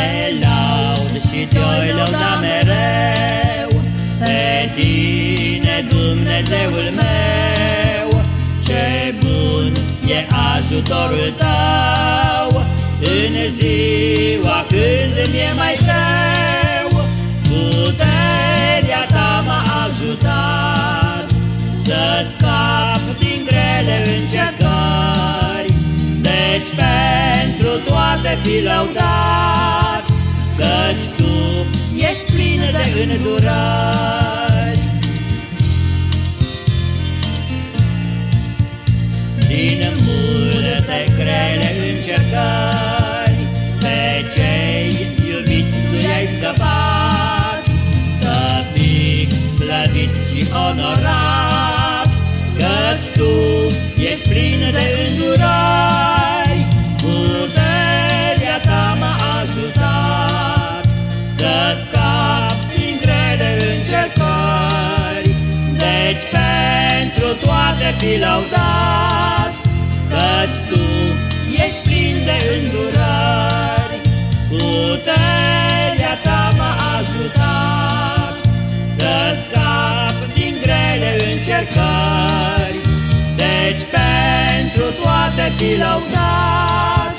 Te laud și te-oi lăuda mereu. Pe tine, Dumnezeul meu Ce bun e ajutorul tău. În ziua când mi-e mai greu Puterea ta m-a ajutat Să scap din grele încercări. Deci pentru toate fi lăudat Căci tu ești plin de îndurări. Din multe grele încercări Pe cei iubiți tu i-ai scăpat. Să fii plătit și onorat Căci tu ești plin de îndurări Deci pentru toate fi laudat Căci tu ești plin de îndurări. Puterea ta m-a ajutat Să scap din grele încercări. Deci pentru toate fi laudat